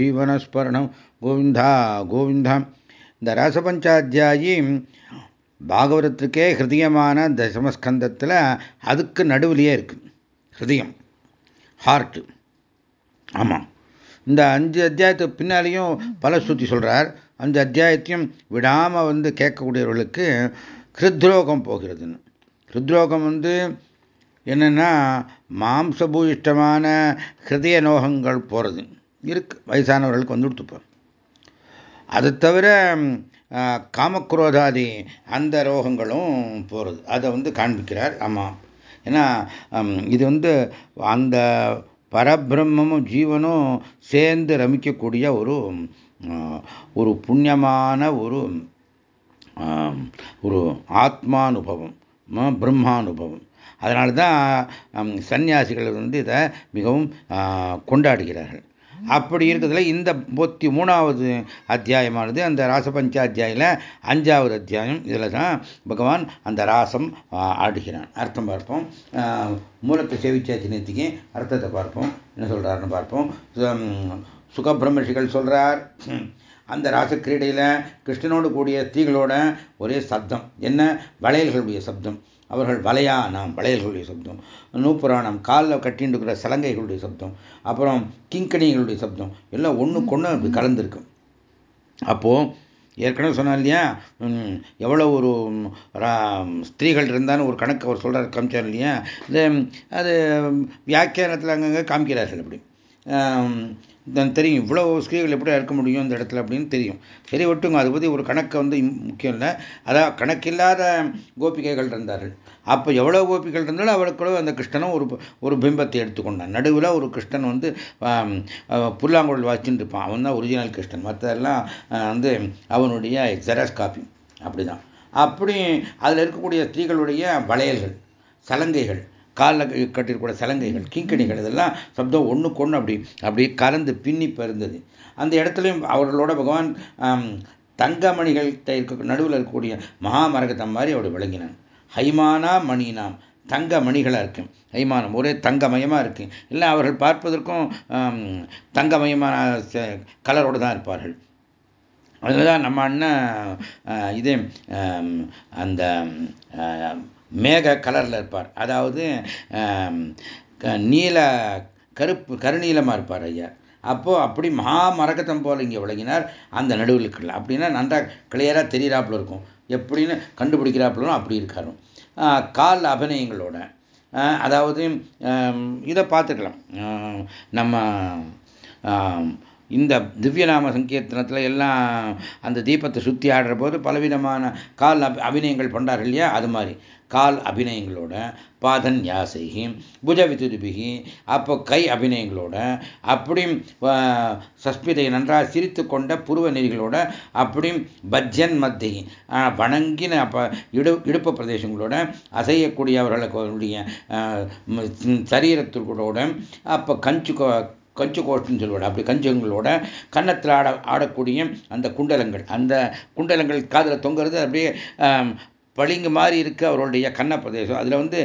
ஜீவனஸ்மரணம் கோவிந்தா கோவிந்தா இந்த ரசபஞ்சாத்தியாயி பாகவதத்துக்கே ஹிருதயமான தசமஸ்கந்தத்தில் அதுக்கு நடுவிலேயே இருக்கு. ஹிருதயம் ஹார்ட்டு ஆமாம் இந்த அஞ்சு அத்தியாயத்துக்கு பின்னாலேயும் பல ஸ்ருதி சொல்கிறார் அஞ்சு அத்தியாயத்தையும் விடாமல் வந்து கேட்கக்கூடியவர்களுக்கு ஹிருத்ரோகம் போகிறதுன்னு. ஹிருத்ரோகம் வந்து என்னென்னா மாம்சபூயிஷ்டமான ஹிருதய நோகங்கள் போகிறது இருக்கு. வயசானவர்களுக்கு வந்து கொடுத்துப்போம் அதை தவிர காமக்ரோதாதி அந்த ரோகங்களும் போகிறது அதை வந்து காண்பிக்கிறார் ஆமாம் ஏன்னா இது வந்து அந்த பரபிரம்மமும் ஜீவனும் சேர்ந்து ரமிக்கக்கூடிய ஒரு ஒரு புண்ணியமான ஒரு ஒரு ஆத்மானுபவம் பிரம்மானுபவம். அதனால தான் சன்னியாசிகள் வந்து இதை மிகவும் கொண்டாடுகிறார்கள். அப்படி இருக்கிறதுல இந்த முப்பத்தி மூணாவது அத்தியாயமானது அந்த ராசபஞ்சாத்தியாயில் அஞ்சாவது அத்தியாயம். இதில் தான் பகவான் அந்த ராசம் ஆடுகிறான். அர்த்தம் பார்ப்போம். மூலத்தை சேவிச்சாச்சு நேற்றுக்கு அர்த்தத்தை பார்ப்போம். என்ன சொல்கிறாருன்னு பார்ப்போம். சுகபிரமர்ஷிகள் சொல்கிறார் அந்த ராசக்கிரீடையில் கிருஷ்ணனோடு கூடிய ஸ்திரீகளோட ஒரே சப்தம். என்ன? வளையல்களுடைய சப்தம். அவர்கள் வலையானம் வளையல்களுடைய சப்தம் நூப்புராணம் காலில் கட்டின்னு இருக்கிற சலங்கைகளுடைய சப்தம் அப்புறம் கிங்கணிகளுடைய சப்தம் எல்லாம் ஒன்றுக்கு ஒன்று அப்படி கலந்துருக்கும். அப்போது ஏற்கனவே சொன்னா இல்லையா? எவ்வளோ ஒரு ஸ்திரீகள் இருந்தாலும் ஒரு கணக்கு அவர் சொல்கிறார் காமிச்சார் இல்லையா? இது அது வியாக்கியானத்தில் அங்கங்கே காமிக்கிறார்கள் அப்படி. தெரியும். இவ்வளோ ஸ்திரீகள் எப்படி இருக்க முடியும் இந்த இடத்துல அப்படின்னு தெரியும். சரி விட்டுங்க அதை பற்றி ஒரு கணக்கு வந்து முக்கியம் இல்லை. அதான் கணக்கில்லாத கோபிகைகள் இருந்தார்கள். அப்போ எவ்வளோ கோபிகள் இருந்தாலும் அவளுக்குள்ள அந்த கிருஷ்ணனும் ஒரு ஒரு பிம்பத்தை எடுத்துக்கொண்டான். நடுவில் ஒரு கிருஷ்ணன் வந்து புல்லாங்குழல் வாச்சின்னு இருப்பான். அவன் தான் ஒரிஜினல் கிருஷ்ணன். மற்றதெல்லாம் வந்து அவனுடைய ஜெராஸ் காப்பி அப்படிதான். அப்படி அதில் இருக்கக்கூடிய ஸ்திரீகளுடைய வளையல்கள் சலங்கைகள் காலில் கட்டிருக்கூட சலங்கைகள் கிங்கணிகள் இதெல்லாம் சப்தம் ஒன்றுக்கு ஒன்று அப்படி அப்படி கலந்து பின்னி பிறந்தது அந்த இடத்துலையும் அவர்களோட பகவான் தங்கமணிகள் நடுவில் இருக்கக்கூடிய மகாமரகத்தம் மாதிரி அவருடைய விளங்கினான் ஹைமானா மணினாம் தங்க மணிகளாக இருக்கு. ஹைமானம் ஒரே தங்கமயமாக இருக்கு. இல்லை அவர்கள் பார்ப்பதற்கும் தங்கமயமான கலரோடு தான் இருப்பார்கள். அதுதான் நம்ம அண்ணன் இதே அந்த மேக கலரில் இருப்பார். அதாவது நீல கருப்பு கருநீலமாக இருப்பார் ஐயா. அப்போது அப்படி மகா மரகத்தம் போல் இங்கே விளங்கினார் அந்த நடுவில் இருக்கலாம் அப்படின்னா நன்றாக கிளியராக தெரிகிறாப்புல இருக்கும். எப்படின்னு கண்டுபிடிக்கிறாப்புலும் அப்படி இருக்காரும் கால் அபிநயங்களோட. அதாவது இதை பார்த்துக்கலாம். நம்ம இந்த திவ்யநாம சங்கீர்த்தனத்தில் எல்லாம் அந்த தீபத்தை சுற்றி ஆடுற போது பலவிதமான கால் அபிநயங்கள் பண்ணார்கள் இல்லையா? அது மாதிரி. கால் அபிநயங்களோட பாதன் யாசைகி புஜ விதுபிகி அப்போ கை அபிநயங்களோட அப்படியும் சஸ்மிதை நன்றாக சிரித்து கொண்ட புருவ நெறிகளோட அப்படியும் பஜ்ஜன் மத்திய வணங்கின அப்போ இடு இடுப்பு பிரதேசங்களோட அசையக்கூடியவர்களுடைய சரீரத்திற்கூட அப்போ கஞ்சு கஞ்சு கோஷ்டின்னு சொல்லுவாங்க. அப்படி கஞ்சங்களோட கன்னத்தில் ஆட ஆடக்கூடிய அந்த குண்டலங்கள். அந்த குண்டலங்கள் காதில் தொங்குறது அப்படியே பளிங்கு மாதிரி இருக்கு அவருடைய கன்ன பிரதேசம் அதில் வந்து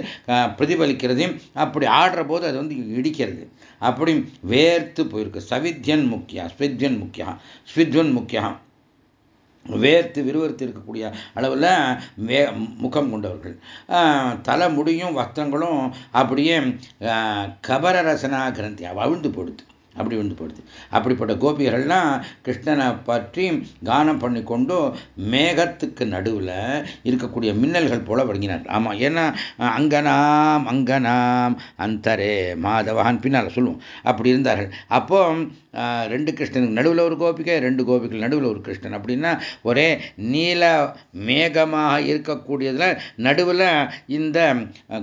பிரதிபலிக்கிறதையும் அப்படி ஆடுற போது அது வந்து இடிக்கிறது. அப்படி வேர்த்து போயிருக்கு. சவித்யன் முக்கியா ஸ்வித்யன் முக்கியா ஸ்வித்வன் முக்கியம் வேர்த்து விறுவிறுத்து இருக்கக்கூடிய அளவில் வே முகம் கொண்டவர்கள். தலை முடியும் வஸ்திரங்களும் அப்படியே கபர ரசனா கிரந்தி அவிழ்ந்து போடுது. அப்படி வந்து போடுது அப்படிப்பட்ட கோபிகள்லாம் கிருஷ்ணனை பற்றி கானம் பண்ணி கொண்டு மேகத்துக்கு நடுவில் இருக்கக்கூடிய மின்னல்கள் போல வழங்கினார் ஆமாம் ஏன்னா அங்கனாம் அங்கனாம் அந்தரே மாதவான் பின்னால் சொல்லுவோம். அப்படி இருந்தார்கள். அப்போ ரெண்டு கிருஷ்ணனுக்கு நடுவில் ஒரு கோபிகை ரெண்டு கோபிகள் நடுவில் ஒரு கிருஷ்ணன். அப்படின்னா ஒரே நீல மேகமாக இருக்கக்கூடியதில் நடுவில் இந்த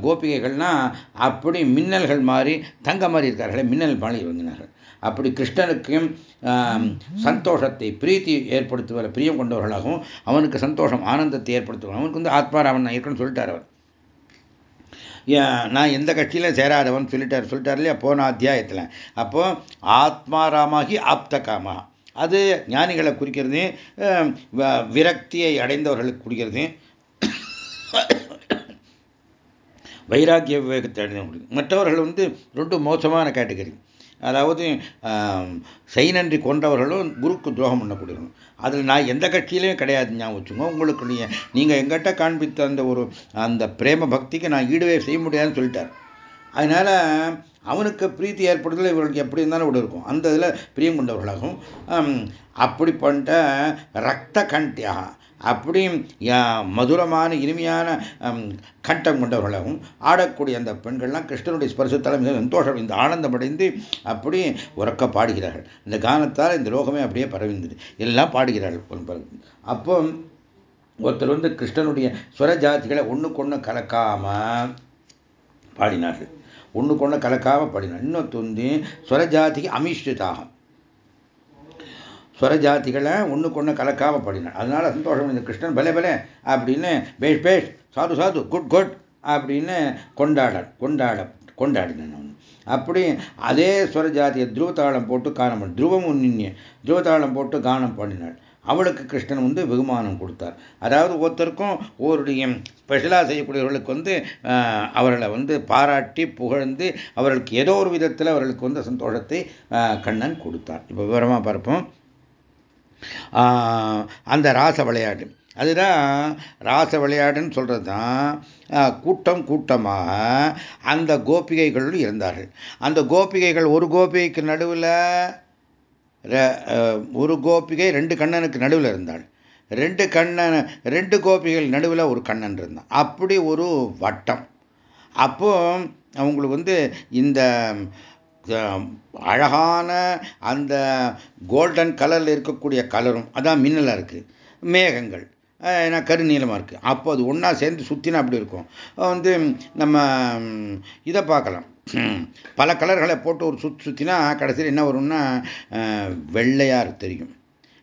கோபிகைகள்னால் அப்படி மின்னல்கள் மாதிரி தங்க மாதிரி இருக்கார்களே மின்னல் மாதிரி வழங்கினார்கள் அப்படி கிருஷ்ணனுக்கும் சந்தோஷத்தை பிரீத்தி ஏற்படுத்துவதில் பிரியம் கொண்டவர்களாகவும் அவனுக்கு சந்தோஷம் ஆனந்தத்தை ஏற்படுத்துவாங்க அவனுக்கு வந்து ஆத்மாராமன் நான் இருக்குன்னு சொல்லிட்டார் அவர். நான் எந்த கட்சியிலும் சேராதவன் சொல்லிட்டார். சொல்லிட்டார் இல்லையா? போன அத்தியாயத்தில். அப்போ ஆத்மாராமாகி ஆப்தகாமா அது ஞானிகளை குறிக்கிறது விரக்தியை அடைந்தவர்களுக்கு குறிக்கிறது. வைராக்கிய விவேகத்தை அடைந்தவர்களுக்கு. மற்றவர்கள் வந்து ரொம்ப மோசமான கேட்டகரி. அதாவது செய் நன்றி கொண்டவர்களும் குருக்கு துரோகம் பண்ணக்கூடியவங்க. அதில் நான் எந்த கட்சியிலையும் கிடையாது ஞாபகம் வச்சுங்க உங்களுக்கு நீங்கள் நீங்கள் எங்கிட்ட காண்பித்த அந்த ஒரு அந்த பிரேம பக்திக்கு நான் ஈடுவே செய்ய முடியாதுன்னு சொல்லிட்டார். அதனால் அவனுக்கு பிரீத்தி ஏற்படுதல் இவர்களுக்கு எப்படி இருந்தாலும் இப்படி இருக்கும். அந்த இதில் பிரியம் கொண்டவர்களாகும் அப்படி பண்ணிட்ட ரத்த கண்டியாக அப்படி மதுரமான இனிமையான கண்டம் கொண்டவர்களாகவும் ஆடக்கூடிய அந்த பெண்கள்லாம் கிருஷ்ணனுடைய ஸ்பர்சத்தால் மிக சந்தோஷம் இந்த ஆனந்தமடைந்து அப்படி உறக்க பாடுகிறார்கள். இந்த கானத்தால் இந்த லோகமே அப்படியே பரவிந்தது எல்லாம் பாடுகிறார்கள் அப்போ ஒருத்தர் வந்து கிருஷ்ணனுடைய ஸ்வர ஜாதிகளை ஒன்றுக்கு ஒன்று கலக்காம பாடினார்கள். ஒன்றுக்கு ஒன்று கலக்காம பாடினார். இன்னொருத்த வந்து ஸ்வரஜாதிக்கு அமிஷ்டிதாகம். ஸ்வரஜாதிகளை ஒன்றுக்கு ஒன்று கலக்காம பாடினார் அதனால சந்தோஷம் இந்த கிருஷ்ணன் பலே பலே அப்படின்னு பேஷ் பேஷ் சாது சாது குட் குட் அப்படின்னு கொண்டாட கொண்டாட கொண்டாடினேன் அப்படி அதே ஸ்வரஜாதியை துருவதாளம் போட்டு காணம் பண்ண துருவம் நின்று துருவதாளம் போட்டு கானம் பண்ணினாள் அவளுக்கு கிருஷ்ணன் வந்து வெகுமானம் கொடுத்தார். அதாவது ஒருத்தருக்கும் ஒருடைய ஸ்பெஷலாக செய்யக்கூடியவர்களுக்கு வந்து அவர்களை வந்து பாராட்டி புகழ்ந்து அவர்களுக்கு ஏதோ ஒரு விதத்தில் அவர்களுக்கு வந்து சந்தோஷத்தை கண்ணன் கொடுத்தார். இப்போ விவரமாக பார்ப்போம். அந்த ராச விளையாட்டு. அதுதான் ராச விளையாடுன்னு சொல்கிறது தான் கூட்டம் கூட்டமாக அந்த கோபிகைகள் இருந்தார்கள். அந்த கோபிகைகள் ஒரு கோபிகைக்கு நடுவில் ஒரு கோபிகை ரெண்டு கண்ணனுக்கு நடுவில் இருந்தாள். ரெண்டு கண்ணன் ரெண்டு கோபிகள் நடுவில் ஒரு கண்ணன் இருந்தான். அப்படி ஒரு வட்டம். அப்போ அவங்களுக்கு வந்து இந்த அழகான அந்த கோல்டன் கலரில் இருக்கக்கூடிய கலரும் அதான் மின்னலாக இருக்குது மேகங்கள் ஏன்னா கருநீளமாக இருக்குது அப்போ அது ஒன்றா சேர்ந்து சுற்றினா அப்படி இருக்கும். வந்து நம்ம இதை பார்க்கலாம். பல கலர்களை போட்டு ஒரு சுற்றி சுற்றினா கடைசியில் என்ன வரும்னா வெள்ளையாக தெரியும்.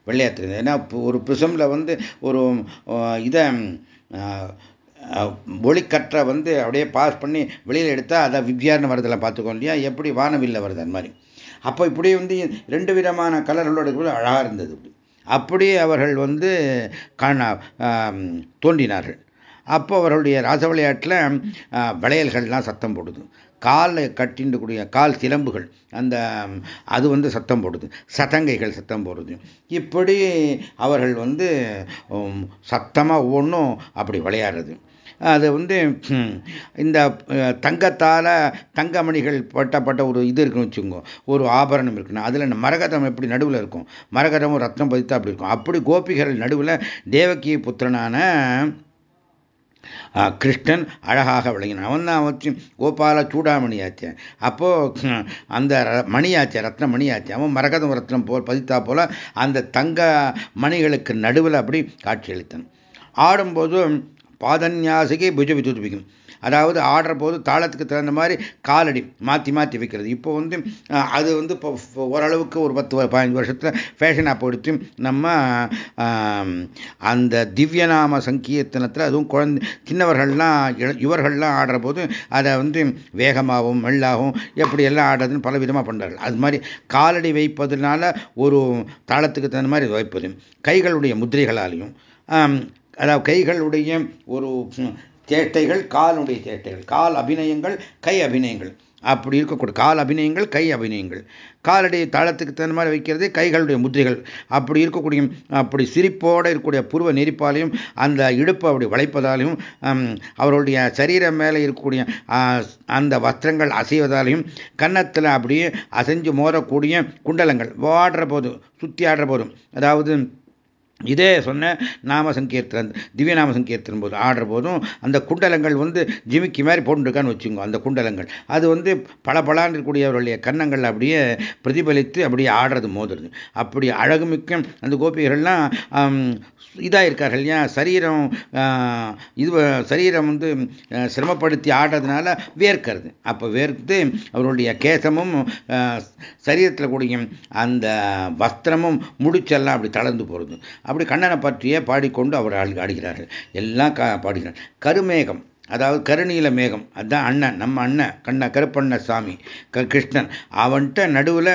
வெள்ளையாக தெரியும். ஏன்னா ஒரு பிசமில் வந்து ஒரு இதை ஒளிக்கற்றை வந்து அப்படியே பாஸ் பண்ணி வெளியில் எடுத்தால் அதை வித்யார்னு வருதில் பார்த்துக்கோ இல்லையா? எப்படி வானவில்ல வருது அந்த மாதிரி. அப்போ இப்படி வந்து ரெண்டு விதமான கலர்களோட அழகாக இருந்தது அப்படி அப்படி அவர்கள் வந்து காண தோன்றினார்கள். அப்போ அவர்களுடைய ராச விளையாட்டில் வளையல்கள்லாம் சத்தம் போடுது. காலை கட்டிண்டு கூடிய கால் சிலம்புகள் அந்த அது வந்து சத்தம் போடுது. சதங்கைகள் சத்தம் போடுது. இப்படி அவர்கள் வந்து சத்தமாக ஒவ்வொன்றும் அப்படி விளையாடுறது. அது வந்து இந்த தங்கத்தால் தங்கமணிகள் பட்டப்பட்ட ஒரு இது இருக்குன்னு வச்சுக்கோங்க. ஒரு ஆபரணம் இருக்குன்னா அதில் மரகதம் எப்படி நடுவில் இருக்கும்? மரகதமும் ரத்னம் பதித்தா அப்படி இருக்கும். அப்படி கோபிகள் நடுவில் தேவகி புத்திரனான கிருஷ்ணன் அழகாக விளங்கினான். அவன் தான் வச்சு கோபால சூடாமணி ஆச்சேன் அப்போ அந்த மணியாச்சே ரத்ன மணியாச்சே. அவன் மரகதம் ரத்னம் போல் பதித்தா போல அந்த தங்க மணிகளுக்கு நடுவில் அப்படி காட்சியளித்தான் ஆடும்போது பாதன்யாசிகை புஜ விதுபிக்கும் அதாவது ஆடுற போது தாளத்துக்கு தகுந்த மாதிரி காலடி மாற்றி மாற்றி வைக்கிறது. இப்போ வந்து அது வந்து இப்போ ஓரளவுக்கு ஒரு பத்து பதினஞ்சு வருஷத்தில் ஃபேஷனாக போயிடுச்சு நம்ம அந்த திவ்யநாம சங்கீர்த்தனத்தில் அதுவும் குழந்தை சின்னவர்கள்லாம் இவர்கள்லாம் ஆடுற போது அதை வந்து வேகமாகவும் மெல்லாகவும் எப்படியெல்லாம் ஆடுறதுன்னு பல விதமாக பண்ணுறார்கள் அது மாதிரி காலடி வைப்பதனால ஒரு தாளத்துக்கு தகுந்த மாதிரி வைப்பது. கைகளுடைய முதிரைகளாலையும் அதாவது கைகளுடைய ஒரு சேட்டைகள் காலுடைய சேட்டைகள் கால் அபிநயங்கள் கை அபிநயங்கள். அப்படி இருக்கக்கூடிய கால் அபிநயங்கள் கை அபிநயங்கள். காலுடைய தாளத்துக்கு தகுந்த மாதிரி வைக்கிறது கைகளுடைய முத்திரைகள். அப்படி இருக்கக்கூடிய அப்படி சிரிப்போடு இருக்கக்கூடிய புருவ நெரிப்பாலையும் அந்த இடுப்பு அப்படி வளைப்பதாலையும் அவருடைய சரீரம் மேலே இருக்கக்கூடிய அந்த வஸ்திரங்கள் அசைவதாலையும் கன்னத்தில் அப்படியே அசைஞ்சு மோதக்கூடிய குண்டலங்கள். வாடுற போது சுற்றி ஆடுற போதும் அதாவது இதே சொன்ன நாம சங்கீர்த்தன் திவ்ய நாம சங்கீர்த்தன் போது ஆடுற போதும் அந்த குண்டலங்கள் வந்து ஜிமிக்கி மாதிரி போட்டுருக்கான்னு வச்சுங்க அந்த குண்டலங்கள். அது வந்து பல பலான் இருக்கக்கூடியவர்களுடைய கன்னங்கள் அப்படியே பிரதிபலித்து அப்படியே ஆடுறது மோதுறது அப்படி அழகுமிக்க அந்த கோபிகள்லாம் இதாக இருக்கார்கள் இல்லையா? சரீரம் இது சரீரம் வந்து சிரமப்படுத்தி ஆடுறதுனால வேர்க்கிறது. அப்போ வேர்த்து அவருடைய கேசமும் சரீரத்தில் கூடிய அந்த வஸ்திரமும் முடிச்செல்லாம் அப்படி தளர்ந்து போகிறது அப்படி கண்ணனை பற்றியே பாடிக்கொண்டு அவர் ஆடுகிறார்கள். எல்லாம் பாடுகிறார். கருமேகம் அதாவது கருநீல மேகம் அதுதான் அண்ணன் நம்ம அண்ணன் கண்ண கருப்பண்ண சாமி க கிருஷ்ணன். அவன்கிட்ட நடுவில்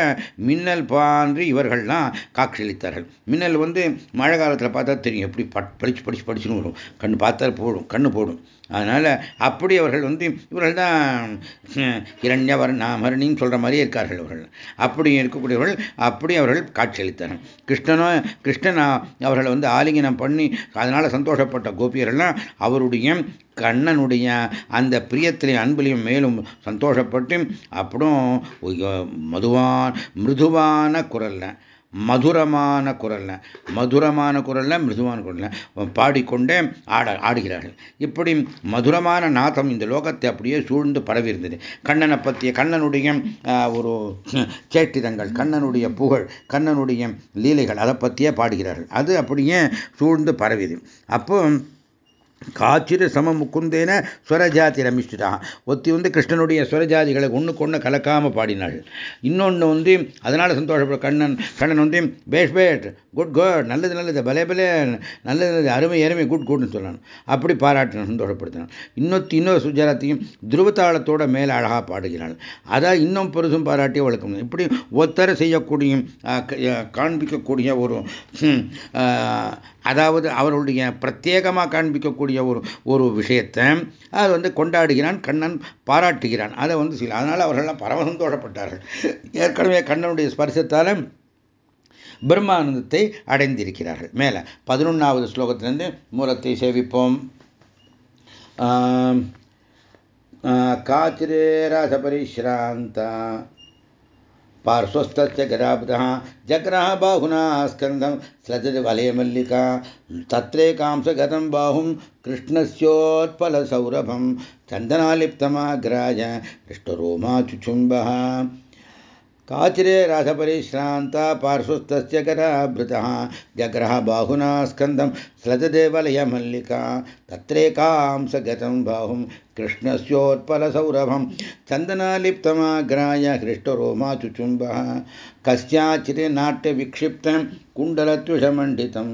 மின்னல் பான்றி இவர்கள்லாம் காட்சியளித்தார்கள். மின்னல் வந்து மழை காலத்தில் பார்த்தா தெரியும் எப்படி பட் படிச்சு படிச்சு படிச்சுன்னு வரும். கண் பார்த்தா போடும் கண்ணு போடும். அதனால் அப்படி அவர்கள் வந்து இவர்கள் தான் இரண்யவர்ணாமரணின்னு சொல்கிற மாதிரியே இருக்கார்கள் அவர்கள். அப்படி இருக்கக்கூடியவர்கள் அப்படி அவர்கள் காட்சியளித்தனர். கிருஷ்ணனோ கிருஷ்ணன் அவர்களை வந்து ஆலிங்கனம் பண்ணி அதனால் சந்தோஷப்பட்ட கோபியர்கள்லாம் அவருடைய கண்ணனுடைய அந்த பிரியத்திலையும் அன்பிலையும் மேலும் சந்தோஷப்பட்டு அப்புறம் மதுவான் மிருதுவான குரலில் மதுரமான குரல்ல மதுரமான குரல்ல மிருதுவான குரல்ல பாடிக்கொண்டே ஆட ஆடுகிறார்கள். இப்படி மதுரமான நாதம் இந்த லோகத்தை அப்படியே சூழ்ந்து பரவி இருந்தது கண்ணனை பற்றிய கண்ணனுடைய ஒரு சேட்டிதங்கள் கண்ணனுடைய புகழ் கண்ணனுடைய லீலைகள் அதை பற்றியே பாடுகிறார்கள். அது அப்படியே சூழ்ந்து பரவிது அப்போ காச்சிரு சம முக்குந்தேன ஸ்வரஜாதி ரமிஷ்டா ஒத்தி வந்து கிருஷ்ணனுடைய ஸ்வரஜாதிகளை ஒன்றுக்கு ஒன்று கலக்காமல் பாடினாள். இன்னொன்று வந்து அதனால் சந்தோஷப்பட கண்ணன் கண்ணன் வந்து பேஷ் பேட் குட் குட் நல்லது நல்லது பலே பலே நல்லது நல்லது அருமை அருமை குட் குட்னு சொல்லணும் அப்படி பாராட்டின சந்தோஷப்படுத்தினான். இன்னொத்தி இன்னொரு சுஜாரத்தையும் துருவத்தாளத்தோட மேலே அழகாக பாடுகிறாள். அதான் இன்னும் பெருசும் பாராட்டி வழக்கம் இப்படி ஒத்தர செய்யக்கூடிய காண்பிக்கக்கூடிய ஒரு அதாவது அவருடைய பிரத்யேகமாக காண்பிக்கக்கூடிய ஒரு ஒரு விஷயத்தை அது வந்து கொண்டாடுகிறான் கண்ணன் பாராட்டுகிறான். அதை வந்து சில அதனால் அவர்கள்லாம் பரம சந்தோஷப்பட்டார்கள் ஏற்கனவே கண்ணனுடைய ஸ்பர்சத்தால் பிரம்மானந்தத்தை அடைந்திருக்கிறார்கள். மேலே பதினொன்றாவது ஸ்லோகத்திலிருந்து மூலத்தை சேவிப்போம். காச்சிரே ராசபரிஷ்ராந்தா पार्श्वस्थस्य गजाब्धः जग्रह बाहुना स्कन्धं स्रजवले मल्लिका। तत्रेकां गतं बाहुं कृष्णस्योत्पलसौरभं। चन्दनालिप्तमाग्राय दृष्टरोमा काचिरे राधपरिश्रान्ता पार्श्वस्थस्य गराभृतः जग्रह बाहुना स्कन्दं स्रजदेवलयमल्लिका तत्रैकां स गतं बाहुं कृष्णस्योत्पलसौरभं चन्दनालिप्तमाग्राय हृष्टरोमाचुचुम्बः कस्याचित् नाट्यविक्षिप्तं कुण्डलत्विषमण्डितं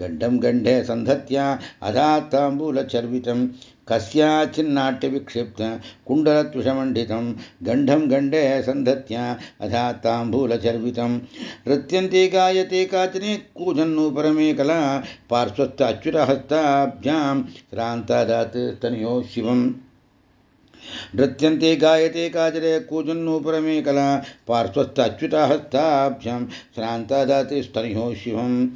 गण्डं गण्डे सन्धत्या अधात्ताम्बूलचर्वितं कस्याचिन्नाट्यविक्षिप्त कुण्डलत्विषमण्डितं गण्डं गण्डे सन्धत्या अधात्ताम्बूलचर्वितं नृत्यन्ति गायते काचिने कूजन्नुपरमेकला पार्श्वस्थ अच्युतहस्ताभ्यां श्रान्तादात् स्तनयो शिवम्। नृत्यन्ते गायते काजरे कूजन्नूपुरमेकला पार्श्वस्थ अच्युतहस्ताभ्यां श्रान्तादात् स्तनयो शिवम्।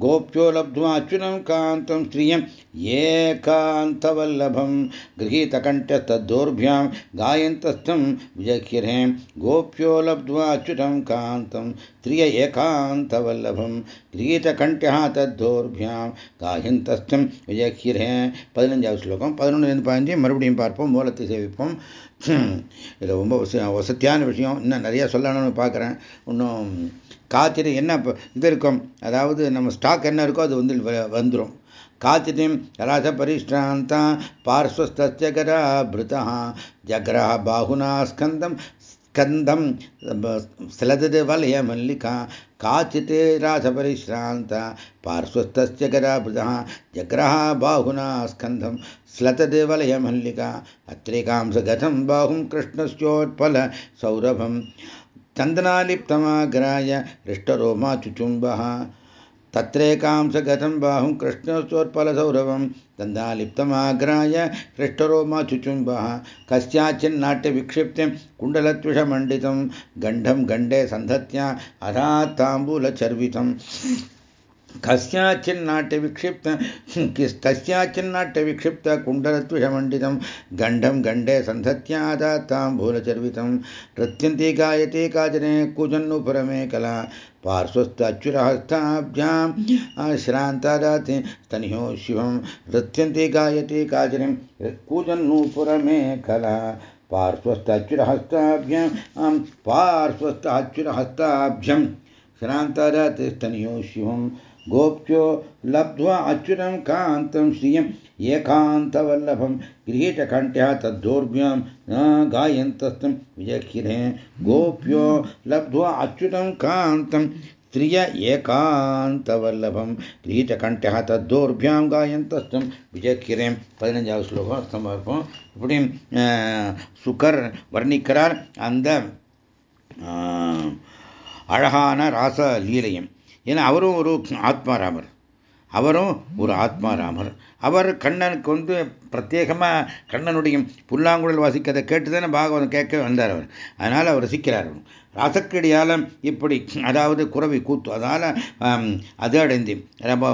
गोप्यो लब्ध्वाच्युनं कान्तं श्रियं ये कान्तवल्लभं गृहीतकण्ठस्तद्दोर्भ्यां गायन्तस्थं विजह्यरे गोप्यो लब्ध्वाच्युतं कान्तं स्त्रिय ஏகாந்தவல்லபம் கிரீதகண்டியா தத்தோர்பியாம் காயந்தஸ்தம் விஜகிரே பதினஞ்சாவது ஸ்லோகம் பதினொன்றுலேருந்து பதினஞ்சு மறுபடியும் பார்ப்போம் மூலத்தை சேவிப்போம்। இது ரொம்ப வசதியான விஷயம். இன்னும் நிறையா சொல்லணும்னு பார்க்குறேன். இன்னும் காத்திட்டு என்ன இது இருக்கும். அதாவது நம்ம ஸ்டாக் என்ன இருக்கோ அது வந்து வந்துடும் காத்திட்டிம். ராசபரிஷ்டாந்தா பார்ஸ்வஸ்தகராபிருதா ஜக்ரா பாகுனா ஸ்கந்தம் ஸ்கந்தம் ஸ்லதது வலய மல்லிகா. காச்சித் ராசபரிஷ்ராந்த பார்ஸ்வஸ்தகராபிருதா ஜக்ரா பாகுனா ஸ்கந்தம் ஸ்லதது வலய மல்லிகா. அத்திரிகாம்சகதம் பாகும் கிருஷ்ணஸ்யோத்பல சௌரபம். चन्दनालिप्तमाग्राय हृष्टरोमा चुचुम्बः तत्रैकांसगतं बाहुं कृष्णस्योत्पलसौरभं दन्दालिप्तमाग्राय हृष्टरोमा चुचुम्बः कस्याचिन्नाट्यविक्षिप्तं कुण्डलत्विषमण्डितं गण्डं गण्डे सन्धत्या अधात्ताम्बूलचर्वितम् कस्याचिन्नाट्यविक्षिप्त किस्तस्याचिन्नाट्यविक्षिप्त कुण्डलत्विषमण्डितं गण्डं गण्डे सन्धत्यादात्ताम्बूलचर्वितं नृत्यन्ति गायते काचने कुजन्नुपुरमे कला पार्श्वस्थाच्युरहस्ताभ्यां श्रान्तादाति स्तन्यो शिवं नृत्यन्ति गायते काचने कुजन्नुपुरमे कला पार्श्वस्थाच्युरहस्ताभ्यां पार्श्वस्थाच्युरहस्ताभ्यं श्रान्तादाति स्तनो शिवं गोप्यो लब्ध्वा अच्युतं कान्तं श्रियम् एकान्तवल्लभं गृहीतकण्ठ्यः तद्धोर्भ्यां गायन्तस्तं विजक्षिरे गोप्यो लब्ध्वा अच्युतं कान्तं ஸ்திரிய ஏகாந்தவல்லபம் கிரீட்டகண்டியா தத்தோர்பியாம் காயந்தஸ்தம் விஜய்க்கிறேன் பதினஞ்சாவது ஸ்லோகம் அர்த்தம் பார்ப்போம் இப்படி சுகர் வர்ணிக்கிறார் அந்த அழகான ராச லீலையம் ஏன்னா அவரும் ஒரு ஆத்மாராமர் அவரும் ஒரு ஆத்மா ராமர். அவர் கண்ணனுக்கு வந்து பிரத்யேகமாக கண்ணனுடைய புல்லாங்குழல் வாசிக்கிறதை கேட்டு தானே பாகவதம் கேட்க வந்தார் அவர். அதனால் அவர் ரசிக்கிறார். ராசக்கடியால் இப்படி அதாவது குறவி கூத்து அதனால் அது அடைந்து ரொம்ப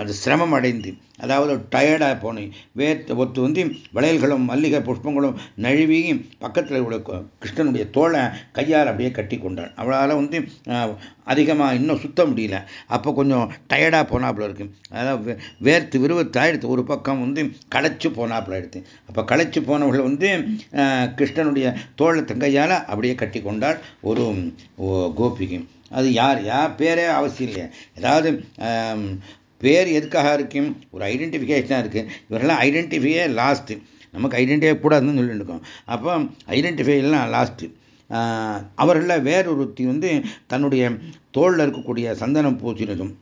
அது சிரமம் அடைந்து அதாவது டயர்டாக போனேன். வேர்த்து ஒத்து வந்து வளையல்களும் மல்லிகை புஷ்பங்களும் நழுவி பக்கத்தில் உள்ள கிருஷ்ணனுடைய தோலை கையால் அப்படியே கட்டி கொண்டான். அவளால் வந்து அதிகமாக இன்னும் சுத்த முடியல. அப்போ கொஞ்சம் டயர்டாக போனாப்புல இருக்கு. அதாவது வேர்த்து விருவத்தாயிடுத்து ஒரு பக்கம் வந்து களைச்சு போனாப்புல எடுத்து அப்போ களைச்சு போனவர்கள் வந்து கிருஷ்ணனுடைய தோளை தங்கையால் அப்படியே கட்டி கொண்டாள். ஒரு கோபிகை அது யார்? யார்? பேரே அவசியம் இல்லை ஏதாவது பேர் எதுக்காக இருக்கும் ஒரு ஐடென்டிஃபிகேஷனாக இருக்குது இவரெல்லாம் ஐடென்டிஃபையே லாஸ்ட்டு நமக்கு ஐடென்டிஃபை கூடாதுன்னு சொல்லிட்டு இருக்கோம் அப்போ ஐடென்டிஃபைலாம் லாஸ்ட்டு அவர்களில் வேறொருத்தி வந்து தன்னுடைய தோளில் இருக்கக்கூடிய சந்தனம் பூச்சினதும்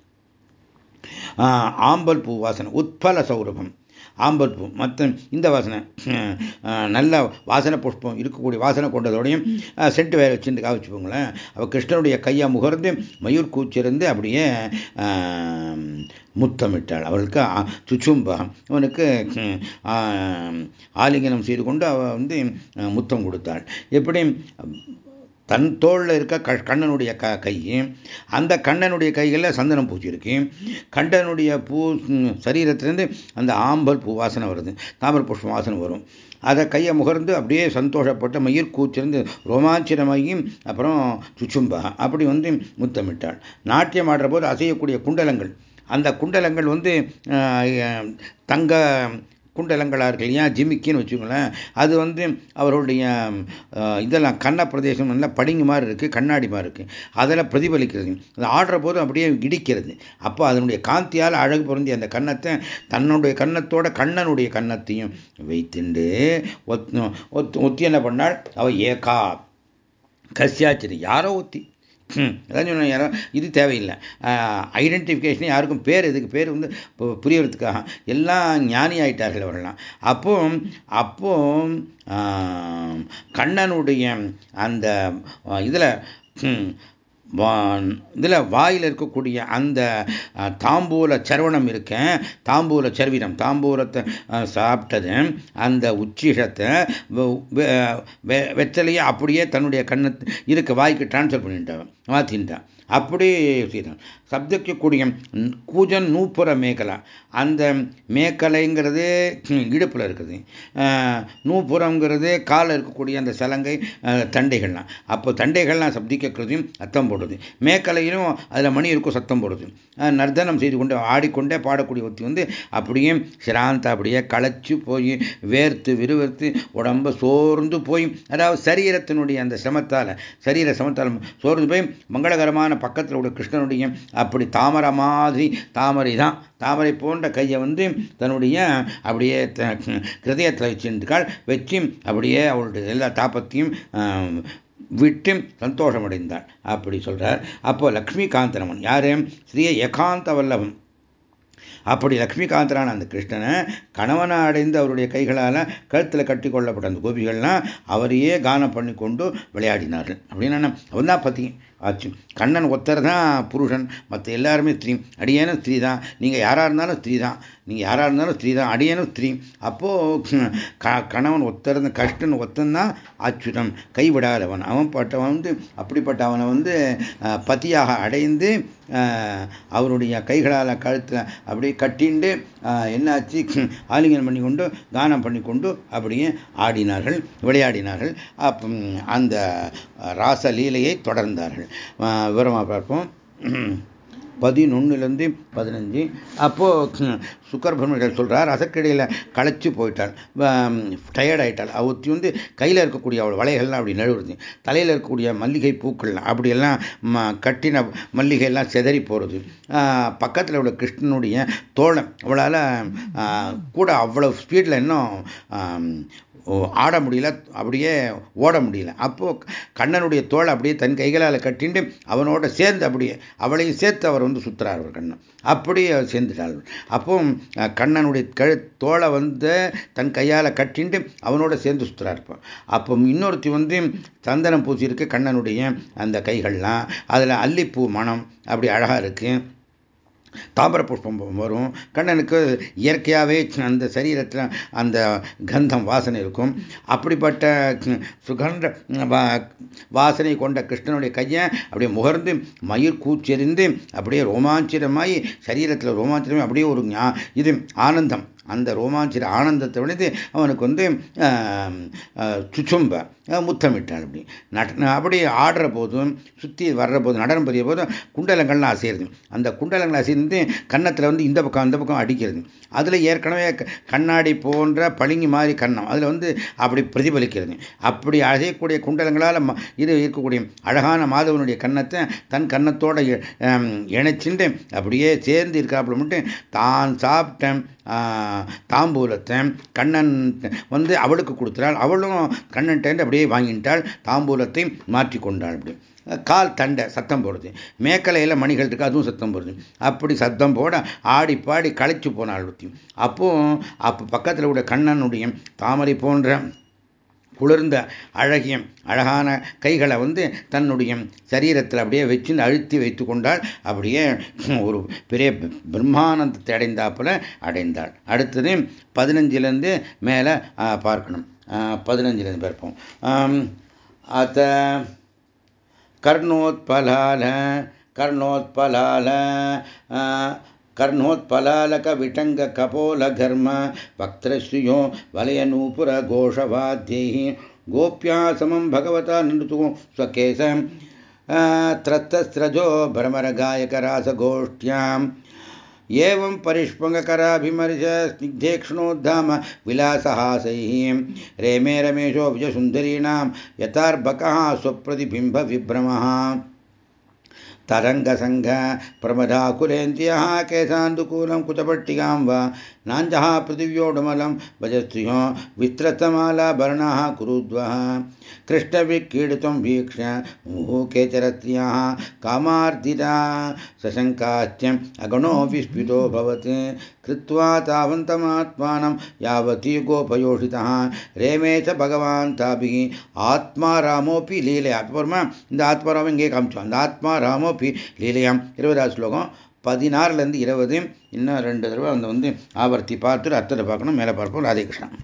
ஆம்பல் பூ வாசனை உத்பல சௌரபம். ஆம்பல் பூ. மற்ற இந்த வாசனை நல்ல வாசனை புஷ்பம் இருக்கக்கூடிய வாசனை கொண்டதோடையும் சென்ட் வேற வச்சுட்டு காவிச்சுப்போங்களேன் அவள் கிருஷ்ணனுடைய கையை முகர்ந்து மயூர் கூச்சிருந்து அப்படியே முத்தமிட்டாள். அவளுக்கு சுச்சும்பகம் அவனுக்கு ஆலிங்கனம் செய்து கொண்டு அவள் வந்து முத்தம் கொடுத்தாள். எப்படி? தன் தோளில் இருக்க க கண்ணனுடைய க கை. அந்த கண்ணனுடைய கைகளில் சந்தனம் பூச்சிருக்கு. கண்ணனுடைய பூ சரீரத்திலேருந்து அந்த ஆம்பல் பூ வாசனை வருது. தாமர புஷ்பம் வாசனை வரும். அதை கையை முகர்ந்து அப்படியே சந்தோஷப்பட்டு மயிர் கூச்சிருந்து ரோமாஞ்சனமாகி அப்புறம் சுச்சும்பா அப்படி வந்து முத்தமிட்டாள். நாட்டியம் ஆடுற போது அசையக்கூடிய குண்டலங்கள். அந்த குண்டலங்கள் வந்து தங்க குண்டலங்களாக இருக்கு இல்லையா ஜிமிக்கின்னு வச்சுக்கோங்களேன். அது வந்து அவருடைய இதெல்லாம் கண்ண பிரதேசம் நல்லா படிங்கு மாதிரி இருக்குது கண்ணாடி மாதிரி இருக்குது அதில் பிரதிபலிக்கிறது. அது ஆடுற போது அப்படியே இடிக்கிறது. அப்போ அதனுடைய காந்தியால் அழகு பொருந்திய அந்த கன்னத்தை தன்னுடைய கன்னத்தோட கண்ணனுடைய கன்னத்தையும் வைத்துண்டு ஒத்தி என்ன பண்ணால் அவ ஏகா கசியாச்சிரி யாரோ ஒத்தி. அதான் சொன்ன யாரும் இது தேவையில்லை. ஐடென்டிஃபிகேஷன் யாருக்கும் பேர் இதுக்கு பேர் வந்து புரியறதுக்காக எல்லாம் ஞானி ஆயிட்டார்கள் அவர்கள்லாம். அப்போ அப்போ கண்ணனுடைய அந்த இதில் இதில் வாயில் இருக்கக்கூடிய அந்த தாம்பூல சரவணம் இருக்கேன். தாம்பூல சர்வினம் தாம்பூலத்தை சாப்பிட்டது. அந்த உச்சிஷத்தை வெத்தலையே அப்படியே தன்னுடைய கண்ணு இருக்க வாய்க்கு டிரான்ஸ்ஃபர் பண்ணிட்டான் மாற்றின்ட்டான் அப்படி செய்தான். சப்தக்கக்கூடிய கூஜன் நூப்புற மேகலா. அந்த மேக்கலைங்கிறது இடுப்பில் இருக்குது. நூப்புறங்கிறது காலில் இருக்கக்கூடிய அந்த சலங்கை தண்டைகள்லாம். அப்போ தண்டைகள்லாம் சப்திக்கிறதையும் போடும் போடுறது மேக்கலையிலும் அதில் மணி இருக்கும் சத்தம் போடுறது நர்த்தனம் செய்து கொண்டு ஆடிக்கொண்டே பாடக்கூடிய ஒத்தி வந்து அப்படியே சிராந்த அப்படியே களைச்சு போய் வேர்த்து விறுவிறுத்து உடம்ப சோர்ந்து போய் அதாவது சரீரத்தினுடைய அந்த சிரமத்தால் சரீர சிரமத்தால் சோர்ந்து போய் மங்களகரமான பக்கத்தில் உள்ள கிருஷ்ணனுடைய அப்படி தாமரை மாதிரி தாமரை தான் தாமரை போன்ற கையை வந்து தன்னுடைய அப்படியே கிருதயத்தில் வச்சிருந்துக்காள் வச்சு அப்படியே அவளுடைய எல்லா தாப்பத்தையும் விட்டு சந்தோஷமடைந்தார் அப்படி சொல்றார். அப்போ லக்ஷ்மிகாந்தரமன் யாரு? ஸ்ரீ ஏகாந்த வல்லவன் அப்படி லக்ஷ்மிகாந்தரான அந்த கிருஷ்ணனை கணவனை அடைந்து அவருடைய கைகளால் கழுத்தில் கட்டி கொள்ளப்பட்ட அந்த கோபிகள்லாம் அவரையே கானம் பண்ணி கொண்டு விளையாடினார்கள். அப்படின்னு அவன் தான் பார்த்தீங்க ஆச்சு. கண்ணன் ஒத்தர் தான் புருஷன். மற்ற எல்லாருமே ஸ்திரீ அடியேனும் ஸ்திரீ தான். நீங்கள் யாராக இருந்தாலும் ஸ்திரீ தான். நீங்கள் யாராக இருந்தாலும் ஸ்திரீ தான். அடியேனும் ஸ்திரீ அப்போது க கணவன் ஒத்தர் கஷ்டன் ஒத்தந்தான் அச்சுதம். கைவிடாதவன். அவன் பட்டவன் வந்து அப்படிப்பட்ட அவனை வந்து பத்தியாக அடைந்து அவருடைய கைகளால் கழுத்தில் அப்படியே கட்டிண்டு என்னாச்சு? ஆலிங்கனம் பண்ணி கொண்டு தானம் பண்ணி கொண்டு அப்படியே ஆடினார்கள் விளையாடினார்கள். அப்போ அந்த ராசலீலையை தொடர்ந்தார்கள். விவரமாக பார்ப்போம். பதினொன்னுலேருந்து பதினஞ்சு. அப்போது சுக்கர் சொல்கிறார் அதற்கிடையில் களைச்சு போயிட்டாள். டயர்ட் ஆகிட்டாள் அவத்தி வந்து கையில் இருக்கக்கூடிய அவள் வளைகள்லாம் அப்படி நழுவுறது. தலையில் இருக்கக்கூடிய மல்லிகை பூக்கள்லாம் அப்படியெல்லாம் கட்டின மல்லிகையெல்லாம் செதறி போகிறது பக்கத்தில் உள்ள கிருஷ்ணனுடைய தோழம் அவளால் கூட அவ்வளோ ஸ்பீடில் இன்னும் ஆட முடியல அப்படியே ஓட முடியல. அப்போ கண்ணனுடைய தோல் அப்படியே தன் கைகளால் கட்டிண்டு அவனோட சேர்ந்து அப்படியே அவளையும் சேர்த்து அவர் வந்து சுத்துறார் அவர் கண்ணன். அப்படியே சேர்ந்துட்டாள் அப்போ கண்ணனுடைய கழு தோலை வந்து தன் கையால் கட்டிண்டு அவனோட சேர்ந்து சுத்துறா இருப்பான் அப்போ இன்னொருத்தி வந்து சந்தனம் பூசியிருக்கு கண்ணனுடைய அந்த கைகள்லாம். அதில் அல்லிப்பூ மனம் அப்படி அழகாக இருக்குது தாமர புஷ்பம் வரும். கண்ணனுக்கு இயற்கையாகவே அந்த சரீரத்தில் அந்த கந்தம் வாசனை இருக்கும். அப்படிப்பட்ட சுகண்ட வாசனை கொண்ட கிருஷ்ணனுடைய கையை அப்படியே முகர்ந்து மயிர் கூச்செறிந்து அப்படியே ரோமாஞ்சிரமாய் சரீரத்தில் ரோமாஞ்சிரமாய் அப்படியே ஒரு இது ஆனந்தம். அந்த ரோமாஞ்சிர ஆனந்தத்தை விடுத்து அவனுக்கு வந்து சுச்சும்ப. முத்தமிட்டான் அப்படி. நட அப்படி ஆடுற போதும் சுற்றி வர்ற போதும் நடனம் பெரிய போதும் குண்டலங்கள்லாம் அசையிறது. அந்த குண்டலங்கள் அசைந்து கன்னத்தில் வந்து இந்த பக்கம் அந்த பக்கம் அடிக்கிறது. அதில் ஏற்கனவே கண்ணாடி போன்ற பளிங்கு மாதிரி கண்ணம். அதில் வந்து அப்படி பிரதிபலிக்கிறது. அப்படி அசையக்கூடிய குண்டலங்களால் இது இருக்கக்கூடிய அழகான மாதவனுடைய கன்னத்தை தன் கன்னத்தோடு இணைச்சுட்டு அப்படியே சேர்ந்து இருக்காப்புல மட்டும் தான் சாப்பிட்டேன் தாம்பூலத்தை கண்ணன் வந்து அவளுக்கு கொடுத்தாள் அவளும் கண்ணன்ட்டேந்து அப்படியே வாங்கிட்டாள் தாம்பூலத்தை மாற்றி கொண்டாள் அப்படி. கால் தண்டை சத்தம் போடுது. மேக்கலையில் மணிகள் இருக்கு அதுவும் சத்தம் போடுது. அப்படி சத்தம் போட ஆடி பாடி களைச்சு போனாள் ஒருத்தி. அப்போ அப்போ பக்கத்தில் உள்ள கண்ணனுடைய தாமரை போன்ற குளிர்ந்த அழகிய அழகான கைகளை வந்து தன்னுடைய சரீரத்தில் அப்படியே வச்சு அழுத்தி வைத்து கொண்டால் அப்படியே ஒரு பெரிய பிரம்மானந்தத்தை அடைந்தாப்புல அடைந்தாள். அடுத்தது பதினஞ்சிலேருந்து மேலே பார்க்கணும். பதினஞ்சிலேருந்து பார்ப்போம் அத்த கர்ணோத்பலால கர்ணோத்பலால कर्णोत्पलालकविटङ्गकपोलघर्म वक्त्रश्रियो वलयनूपुरघोषवाद्यैः गोप्या समं भगवता नृतु स्वकेश त्रस्तस्रजो भ्रमरगायकरासगोष्ठ्याम् एवं परिष्पङ्गकराभिमर्श स्निग्धेक्षणोद्धाम विलासहासैः। रेमे रमेशो विजसुन्दरीणां यथार्भकः स्वप्रतिबिम्बविभ्रमः तरङ्गसङ्घ प्रमदाकुलेन्द्रियः केशान्दुकूलं कुतपट्टिकां वा नाञ्जः पृथिव्योडमलं भजस्त्रियो विस्तृतमालाभरणाः कुरुद्वः कृष्णविक्रीडितं वीक्ष्य मुहुः केचरस्त्रियः कामार्दिता सशङ्कात्यम् अगणो विस्फुटो भवत् कृत्वा तावन्तमात्मानं यावती गोपयोषितः रेमे च भगवान् ताभिः ஆத்மா ராமோப்பி லீலையா அப்புறமா இந்த ஆத்மாராமம் இங்கே காமிச்சோம் அந்த ஆத்மா ராமோப்பி லீலையாம் இருபதாவது ஸ்லோகம் பதினாறுலேருந்து இருபது இன்னும் ரெண்டு தடவை அந்த வந்து ஆவர்த்தி பார்த்துட்டு அர்த்தத்தை பார்க்கணும் மேலே பார்ப்போம். ராதேகிருஷ்ணன்